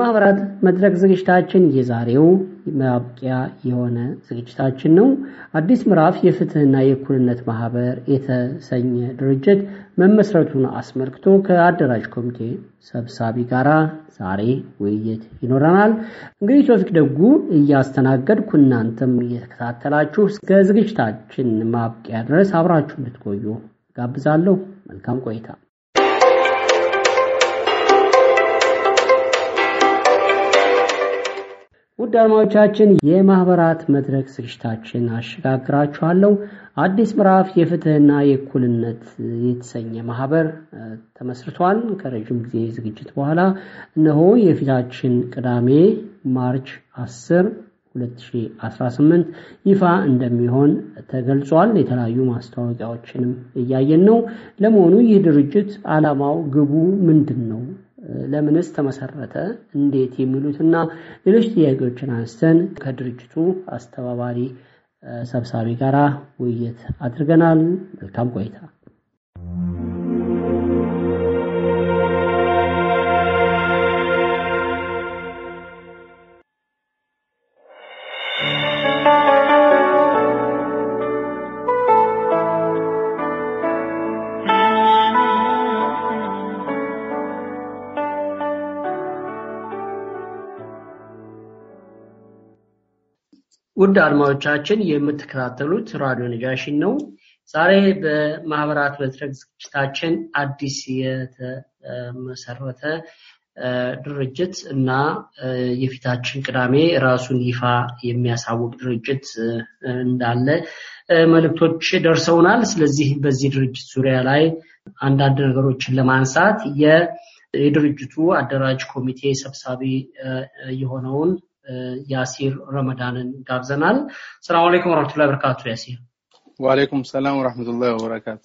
የማህበራት መድረክ ዝግጅታችን የዛሬው ማብቂያ የሆነ ዝግጅታችን ነው። አዲስ ምዕራፍ የፍትህና የእኩልነት ማህበር የተሰኘ ድርጅት መመስረቱን አስመልክቶ ከአደራጅ ኮሚቴ ሰብሳቢ ጋራ ዛሬ ውይይት ይኖረናል። እንግዲህ ቶፊቅ ደጉ እያስተናገድኩ እናንተም እየተከታተላችሁ እስከ ዝግጅታችን ማብቂያ ድረስ አብራችሁ እንድትቆዩ ጋብዛለሁ። መልካም ቆይታ። ውድ አድማጮቻችን የማህበራት መድረክ ዝግጅታችን አሸጋግራችኋለሁ። አዲስ ምዕራፍ የፍትህና የእኩልነት የተሰኘ ማህበር ተመስርቷል። ከረዥም ጊዜ ዝግጅት በኋላ እነሆ የፊታችን ቅዳሜ ማርች 10 2018 ይፋ እንደሚሆን ተገልጿል። የተለያዩ ማስታወቂያዎችንም እያየን ነው። ለመሆኑ ይህ ድርጅት ዓላማው፣ ግቡ ምንድን ነው? ለምንስ ተመሰረተ? እንዴት? የሚሉትና ሌሎች ጥያቄዎችን አንስተን ከድርጅቱ አስተባባሪ ሰብሳቢ ጋራ ውይይት አድርገናል። መልካም ቆይታ። ውድ አድማጮቻችን የምትከታተሉት ራዲዮ ነጃሽን ነው። ዛሬ በማህበራት መድረክ ዝግጅታችን አዲስ የተመሰረተ ድርጅት እና የፊታችን ቅዳሜ ራሱን ይፋ የሚያሳውቅ ድርጅት እንዳለ መልእክቶች ደርሰውናል። ስለዚህ በዚህ ድርጅት ዙሪያ ላይ አንዳንድ ነገሮችን ለማንሳት የድርጅቱ አደራጅ ኮሚቴ ሰብሳቢ የሆነውን ያሲር ረመዳንን ጋብዘናል። ሰላም አለይኩም ወረህመቱላሂ ወበረካቱ። ያሲር ወአለይኩም ሰላም ወረህመቱላሂ ወበረካቱ።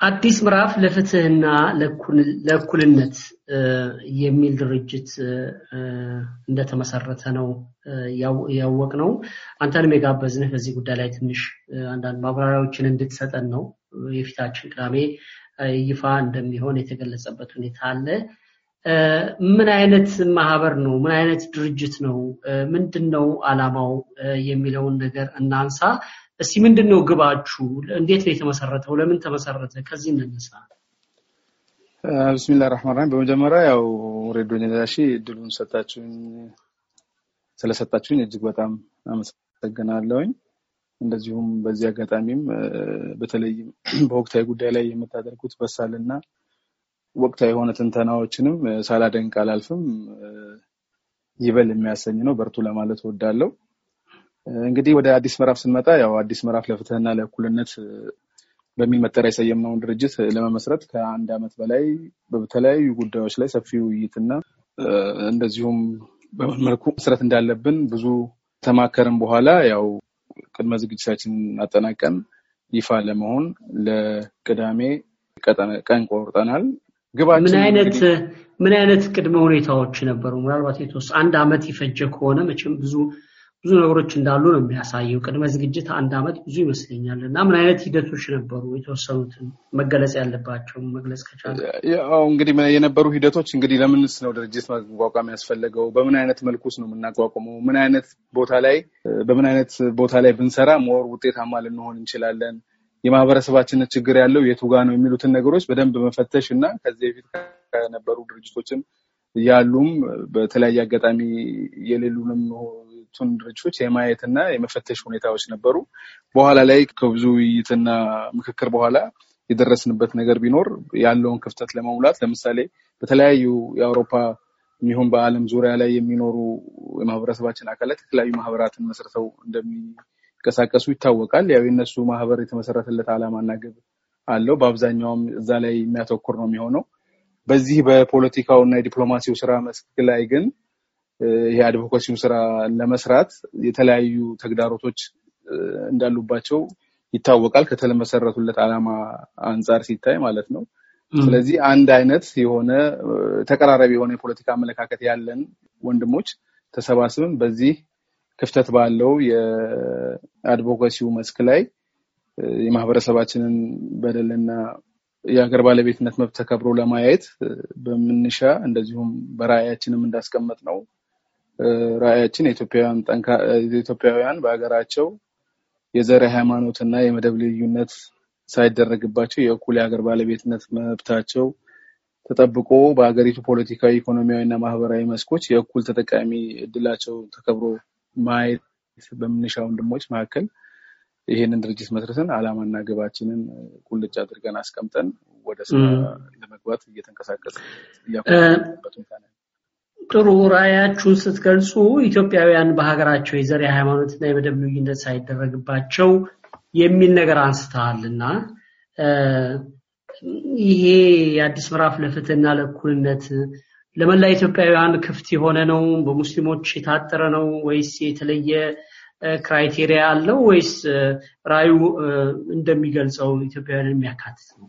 አዲስ ምዕራፍ ለፍትህና ለእኩልነት የሚል ድርጅት እንደተመሰረተ ነው ያወቅ ነው። አንተንም የጋበዝንህ በዚህ ጉዳይ ላይ ትንሽ አንዳንድ ማብራሪያዎችን እንድትሰጠን ነው። የፊታችን ቅዳሜ ይፋ እንደሚሆን የተገለጸበት ሁኔታ አለ። ምን አይነት ማህበር ነው? ምን አይነት ድርጅት ነው? ምንድን ነው አላማው የሚለውን ነገር እናንሳ። እስቲ ምንድን ነው ግባችሁ? እንዴት ነው የተመሰረተው? ለምን ተመሰረተ? ከዚህ እንነሳ። ብስሚላህ ራህማን ራሂም። በመጀመሪያ ያው ሬዲዮ ነጃሺ እድሉን ሰጣችሁኝ ስለሰጣችሁኝ እጅግ በጣም አመሰግናለሁኝ። እንደዚሁም በዚህ አጋጣሚም በተለይም በወቅታዊ ጉዳይ ላይ የምታደርጉት በሳልና ወቅታዊ የሆነ ትንተናዎችንም ሳላደንቅ አላልፍም። ይበል የሚያሰኝ ነው። በርቱ ለማለት እወዳለሁ። እንግዲህ ወደ አዲስ ምዕራፍ ስንመጣ ያው አዲስ ምዕራፍ ለፍትህና ለእኩልነት በሚል መጠሪያ የሰየምነውን ድርጅት ለመመስረት ከአንድ ዓመት በላይ በተለያዩ ጉዳዮች ላይ ሰፊ ውይይትና እንደዚሁም በምን መልኩ መስረት እንዳለብን ብዙ ተማከርን በኋላ ያው ቅድመ ዝግጅታችን አጠናቀን ይፋ ለመሆን ለቅዳሜ ቀን ቆርጠናል። ምን አይነት ምን አይነት ቅድመ ሁኔታዎች ነበሩ? ምናልባት የተወሰነ አንድ አመት ይፈጀ ከሆነ መቼም ብዙ ብዙ ነገሮች እንዳሉ ነው የሚያሳየው። ቅድመ ዝግጅት አንድ አመት ብዙ ይመስለኛል። እና ምን አይነት ሂደቶች ነበሩ? የተወሰኑትን መገለጽ ያለባቸው መግለጽ ከቻለ። ያው እንግዲህ የነበሩ ሂደቶች እንግዲህ ለምንስ ነው ድርጅት ማቋቋም ያስፈለገው? በምን አይነት መልኩስ ነው የምናቋቁመው? ምን አይነት ቦታ ላይ በምን አይነት ቦታ ላይ ብንሰራ more ውጤታማ ልንሆን እንችላለን? የማህበረሰባችን ችግር ያለው የቱ ጋ ነው የሚሉትን ነገሮች በደንብ መፈተሽ እና ከዚህ በፊት ከነበሩ ድርጅቶችም ያሉም በተለያየ አጋጣሚ የሌሉትንም ድርጅቶች የማየት እና የመፈተሽ ሁኔታዎች ነበሩ። በኋላ ላይ ከብዙ ውይይትና ምክክር በኋላ የደረስንበት ነገር ቢኖር ያለውን ክፍተት ለመሙላት ለምሳሌ በተለያዩ የአውሮፓ የሚሆን በዓለም ዙሪያ ላይ የሚኖሩ የማህበረሰባችን አካላት የተለያዩ ማህበራትን መስርተው እንደሚንቀሳቀሱ ይታወቃል። ያው የነሱ ማህበር የተመሰረተለት ዓላማና ግብ አለው። በአብዛኛውም እዛ ላይ የሚያተኩር ነው የሚሆነው። በዚህ በፖለቲካው እና የዲፕሎማሲው ስራ መስክ ላይ ግን ይሄ አድቮኬሲው ስራ ለመስራት የተለያዩ ተግዳሮቶች እንዳሉባቸው ይታወቃል። ከተመሰረቱለት ዓላማ አንጻር ሲታይ ማለት ነው። ስለዚህ አንድ አይነት የሆነ ተቀራራቢ የሆነ የፖለቲካ አመለካከት ያለን ወንድሞች ተሰባስበን በዚህ ክፍተት ባለው የአድቮኬሲው መስክ ላይ የማህበረሰባችንን በደልና የሀገር ባለቤትነት መብት ተከብሮ ለማየት በምንሻ እንደዚሁም በራዕያችንም እንዳስቀመጥ ነው ራዕያችን ኢትዮጵያውያን በሀገራቸው የዘር ሃይማኖት እና የመደብ ልዩነት ሳይደረግባቸው የእኩል የሀገር ባለቤትነት መብታቸው ተጠብቆ በሀገሪቱ ፖለቲካዊ፣ ኢኮኖሚያዊ ማህበራዊ መስኮች የእኩል ተጠቃሚ እድላቸው ተከብሮ ማየት በምንሻ ወንድሞች መካከል ይሄንን ድርጅት መስርተን ዓላማና ግባችንን ቁልጭ አድርገን አስቀምጠን ወደ ስራ ለመግባት እየተንቀሳቀስ እያበት ጥሩ ራዕያችሁን ስትገልጹ ኢትዮጵያውያን በሀገራቸው የዘር ሃይማኖትና የመደብ ልዩነት ሳይደረግባቸው የሚል ነገር አንስተሃል እና ይሄ የአዲስ ምዕራፍ ለፍትህና ለእኩልነት ለመላ ኢትዮጵያውያን ክፍት የሆነ ነው? በሙስሊሞች የታጠረ ነው ወይስ የተለየ criteria አለው ወይስ ራዕዩ እንደሚገልጸው ኢትዮጵያውያንን የሚያካትት ነው?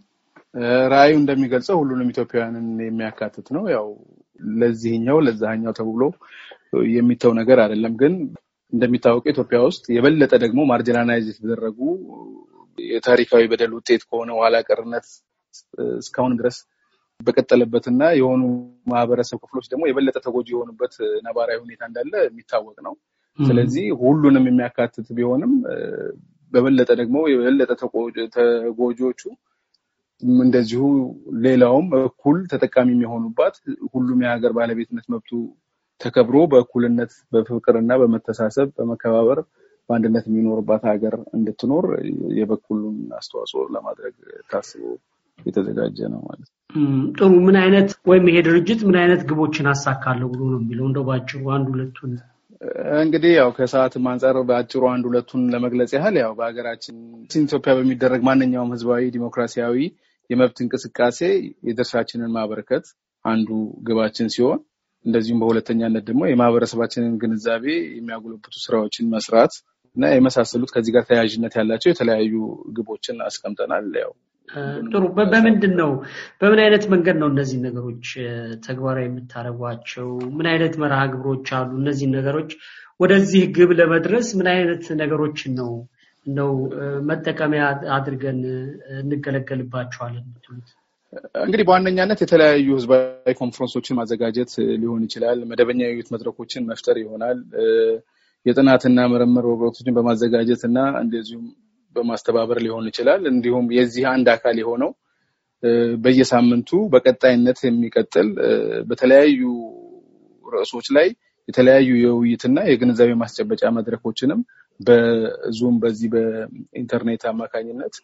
ራዕዩ እንደሚገልጸው ሁሉንም ኢትዮጵያውያንን የሚያካትት ነው። ያው ለዚህኛው ለዛኛው ተብሎ የሚተው ነገር አይደለም። ግን እንደሚታወቀው ኢትዮጵያ ውስጥ የበለጠ ደግሞ ማርጂናላይዝ የተደረጉ የታሪካዊ በደል ውጤት ከሆነ ኋላ ቀርነት እስካሁን ድረስ በቀጠለበትና የሆኑ ማህበረሰብ ክፍሎች ደግሞ የበለጠ ተጎጂ የሆኑበት ነባራዊ ሁኔታ እንዳለ የሚታወቅ ነው። ስለዚህ ሁሉንም የሚያካትት ቢሆንም በበለጠ ደግሞ የበለጠ ተጎጂዎቹ እንደዚሁ ሌላውም እኩል ተጠቃሚ የሚሆኑባት ሁሉም የሀገር ባለቤትነት መብቱ ተከብሮ በእኩልነት በፍቅርና በመተሳሰብ በመከባበር በአንድነት የሚኖርባት ሀገር እንድትኖር የበኩሉን አስተዋጽኦ ለማድረግ ታስቦ የተዘጋጀ ነው ማለት ነው። ጥሩ። ምን አይነት ወይም ይሄ ድርጅት ምን አይነት ግቦችን አሳካለሁ ብሎ ነው የሚለው? እንደው በአጭሩ አንድ ሁለቱን እንግዲህ ያው ከሰዓትም አንጻር በአጭሩ አንድ ሁለቱን ለመግለጽ ያህል ያው በሀገራችን ኢትዮጵያ በሚደረግ ማንኛውም ህዝባዊ ዲሞክራሲያዊ የመብት እንቅስቃሴ የድርሻችንን ማበረከት አንዱ ግባችን ሲሆን እንደዚሁም በሁለተኛነት ደግሞ የማህበረሰባችንን ግንዛቤ የሚያጎለብቱ ስራዎችን መስራት እና የመሳሰሉት ከዚህ ጋር ተያያዥነት ያላቸው የተለያዩ ግቦችን አስቀምጠናል። ያው ጥሩ። በምንድን ነው በምን አይነት መንገድ ነው እነዚህ ነገሮች ተግባራዊ የምታደርጓቸው? ምን አይነት መርሃ ግብሮች አሉ? እነዚህ ነገሮች ወደዚህ ግብ ለመድረስ ምን አይነት ነገሮችን ነው ነው መጠቀሚያ አድርገን እንገለገልባቸዋለን የምትሉት? እንግዲህ በዋነኛነት የተለያዩ ህዝባዊ ኮንፈረንሶችን ማዘጋጀት ሊሆን ይችላል። መደበኛ የውይይት መድረኮችን መፍጠር ይሆናል። የጥናትና ምርምር ወቅቶችን በማዘጋጀት እና እንደዚሁም በማስተባበር ሊሆን ይችላል። እንዲሁም የዚህ አንድ አካል የሆነው በየሳምንቱ በቀጣይነት የሚቀጥል በተለያዩ ርዕሶች ላይ የተለያዩ የውይይትና የግንዛቤ ማስጨበጫ መድረኮችንም በዙም በዚህ በኢንተርኔት አማካኝነት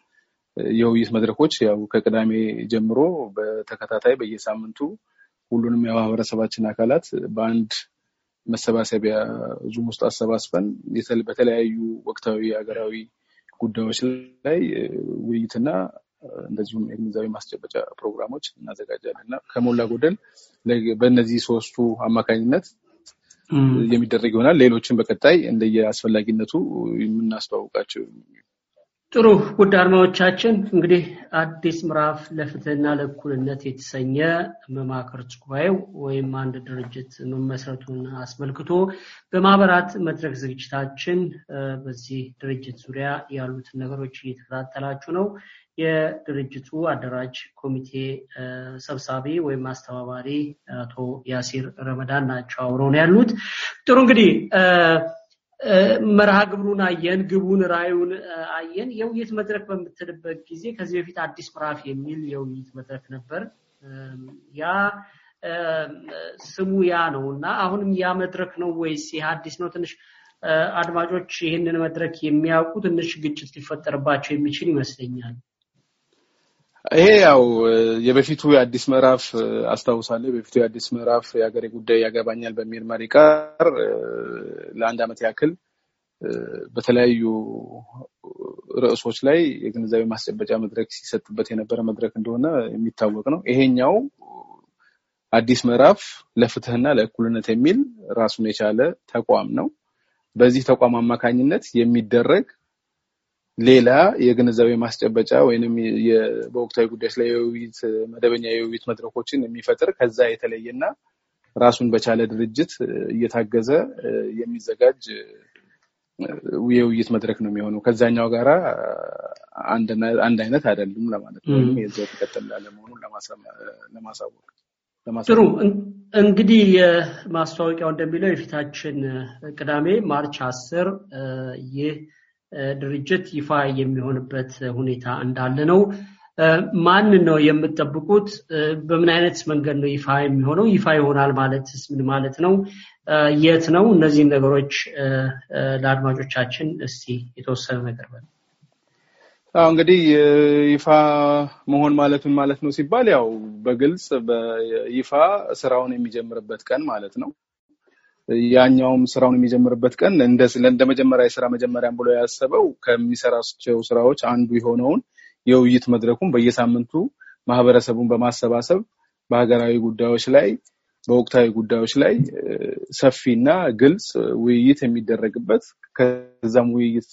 የውይይት መድረኮች ያው ከቅዳሜ ጀምሮ በተከታታይ በየሳምንቱ ሁሉንም የማህበረሰባችን አካላት በአንድ መሰባሰቢያ ዙም ውስጥ አሰባስበን በተለያዩ ወቅታዊ ሀገራዊ ጉዳዮች ላይ ውይይትና እንደዚሁም የግንዛቤ ማስጨበጫ ፕሮግራሞች እናዘጋጃለን እና ከሞላ ጎደል በእነዚህ ሶስቱ አማካኝነት የሚደረግ ይሆናል። ሌሎችን በቀጣይ እንደየ አስፈላጊነቱ የምናስተዋውቃቸው ጥሩ ውድ አድማጮቻችን እንግዲህ አዲስ ምዕራፍ ለፍትህና ለእኩልነት የተሰኘ መማክርት ጉባኤው ወይም አንድ ድርጅት መመስረቱን አስመልክቶ በማህበራት መድረክ ዝግጅታችን በዚህ ድርጅት ዙሪያ ያሉትን ነገሮች እየተከታተላችሁ ነው። የድርጅቱ አደራጅ ኮሚቴ ሰብሳቢ ወይም አስተባባሪ አቶ ያሲር ረመዳን ናቸው አብረው ነው ያሉት። ጥሩ እንግዲህ መርሃ ግብሩን አየን፣ ግቡን፣ ራዩን አየን። የውይይት መድረክ በምትልበት ጊዜ ከዚህ በፊት አዲስ ምዕራፍ የሚል የውይይት መድረክ ነበር። ያ ስሙ ያ ነው እና አሁንም ያ መድረክ ነው ወይስ ይህ አዲስ ነው? ትንሽ አድማጮች ይህንን መድረክ የሚያውቁ ትንሽ ግጭት ሊፈጠርባቸው የሚችል ይመስለኛል። ይሄ ያው የበፊቱ የአዲስ ምዕራፍ አስታውሳለሁ። የበፊቱ የአዲስ ምዕራፍ የሀገሬ ጉዳይ ያገባኛል በሚል መሪ ቃል ለአንድ ዓመት ያክል በተለያዩ ርዕሶች ላይ የግንዛቤ ማስጨበጫ መድረክ ሲሰጥበት የነበረ መድረክ እንደሆነ የሚታወቅ ነው። ይሄኛው አዲስ ምዕራፍ ለፍትህና ለእኩልነት የሚል ራሱን የቻለ ተቋም ነው። በዚህ ተቋም አማካኝነት የሚደረግ ሌላ የግንዛቤ ማስጨበጫ ወይንም በወቅታዊ ጉዳዮች ላይ የውይይት መደበኛ የውይይት መድረኮችን የሚፈጥር ከዛ የተለየና ራሱን በቻለ ድርጅት እየታገዘ የሚዘጋጅ የውይይት መድረክ ነው የሚሆነው። ከዛኛው ጋራ አንድ አይነት አይደለም ለማለት ነው። ወይም የዚያው ተቀጥል ለመሆኑን ለማሳወቅ ጥሩ እንግዲህ የማስታወቂያው እንደሚለው የፊታችን ቅዳሜ ማርች አስር ይህ ድርጅት ይፋ የሚሆንበት ሁኔታ እንዳለ ነው። ማን ነው የምትጠብቁት? በምን አይነት መንገድ ነው ይፋ የሚሆነው? ይፋ ይሆናል ማለትስ ምን ማለት ነው? የት ነው? እነዚህን ነገሮች ለአድማጮቻችን እስቲ የተወሰነ ነገር በል። አዎ እንግዲህ ይፋ መሆን ማለት ምን ማለት ነው ሲባል ያው በግልጽ በይፋ ስራውን የሚጀምርበት ቀን ማለት ነው። ያኛውም ስራውን የሚጀምርበት ቀን እንደ መጀመሪያ የስራ መጀመሪያም ብሎ ያሰበው ከሚሰራቸው ስራዎች አንዱ የሆነውን የውይይት መድረኩን በየሳምንቱ ማህበረሰቡን በማሰባሰብ በሀገራዊ ጉዳዮች ላይ በወቅታዊ ጉዳዮች ላይ ሰፊና ግልጽ ውይይት የሚደረግበት ከዛም ውይይት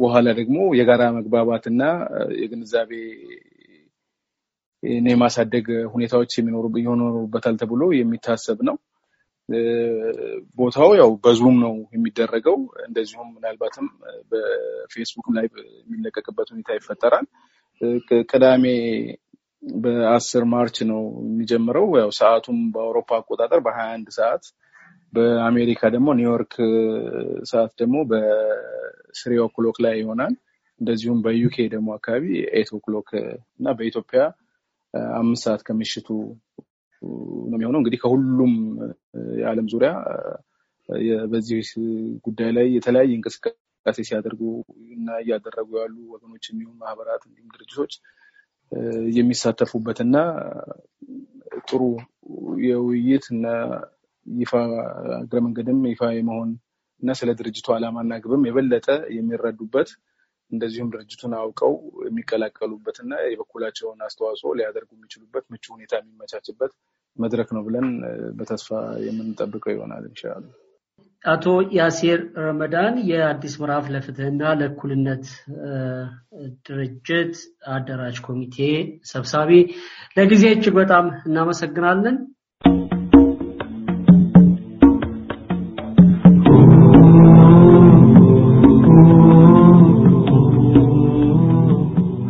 በኋላ ደግሞ የጋራ መግባባት እና የግንዛቤ የማሳደግ ሁኔታዎች ይኖሩበታል ተብሎ የሚታሰብ ነው። ቦታው ያው በዙም ነው የሚደረገው። እንደዚሁም ምናልባትም በፌስቡክ ላይ የሚለቀቅበት ሁኔታ ይፈጠራል። ቅዳሜ በአስር ማርች ነው የሚጀምረው። ያው ሰዓቱም በአውሮፓ አቆጣጠር በሀያ አንድ ሰዓት በአሜሪካ ደግሞ ኒውዮርክ ሰዓት ደግሞ በ three o'clock ላይ ይሆናል። እንደዚሁም በዩኬ ደግሞ አካባቢ eight o'clock እና በኢትዮጵያ አምስት ሰዓት ከምሽቱ ነው የሚሆነው። እንግዲህ ከሁሉም የዓለም ዙሪያ በዚህ ጉዳይ ላይ የተለያየ እንቅስቃሴ ሲያደርጉ እና እያደረጉ ያሉ ወገኖች የሚሆኑ ማህበራት እንዲሁም ድርጅቶች የሚሳተፉበት እና ጥሩ የውይይት እና ይፋ እግረ መንገድም ይፋ የመሆን እና ስለ ድርጅቱ ዓላማና ግብም የበለጠ የሚረዱበት እንደዚሁም ድርጅቱን አውቀው የሚቀላቀሉበት እና የበኩላቸውን አስተዋጽኦ ሊያደርጉ የሚችሉበት ምቹ ሁኔታ የሚመቻችበት መድረክ ነው ብለን በተስፋ የምንጠብቀው ይሆናል ኢንሻላህ። አቶ ያሲር ረመዳን የአዲስ ምዕራፍ ለፍትህና ለእኩልነት ድርጅት አደራጅ ኮሚቴ ሰብሳቢ፣ ለጊዜ እጅግ በጣም እናመሰግናለን።